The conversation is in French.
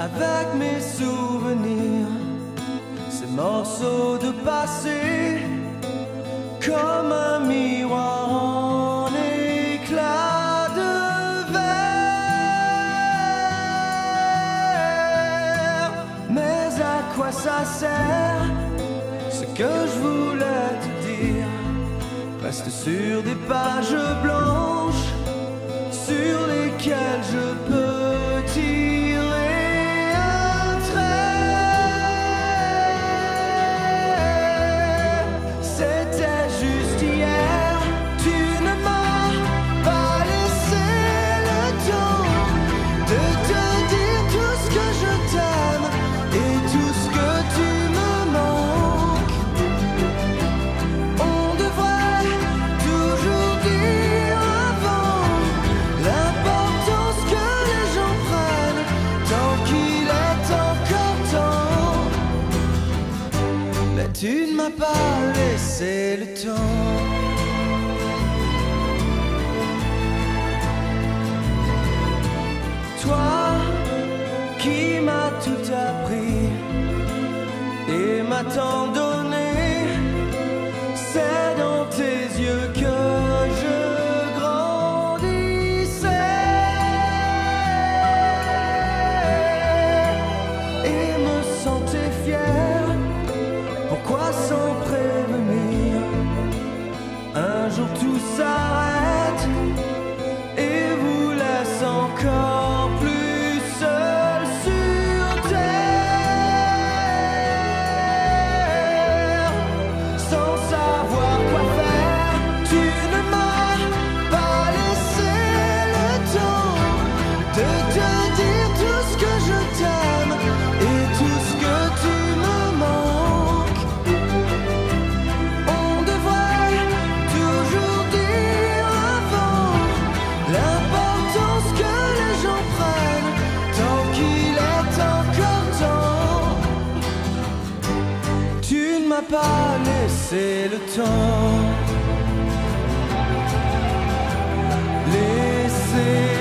avec mes souvenirs, ces morceaux de passé, comme un miroir en éclat de verre. Mais à quoi ça sert ce que je voulais te dire? Reste sur des pages blanches. pas laisser le temps. Toi qui m'as tout appris et m'as tant donné, c'est dans tes yeux Un jour tout s'arrête et vous laisse encore. pas laissé le temps. Laissez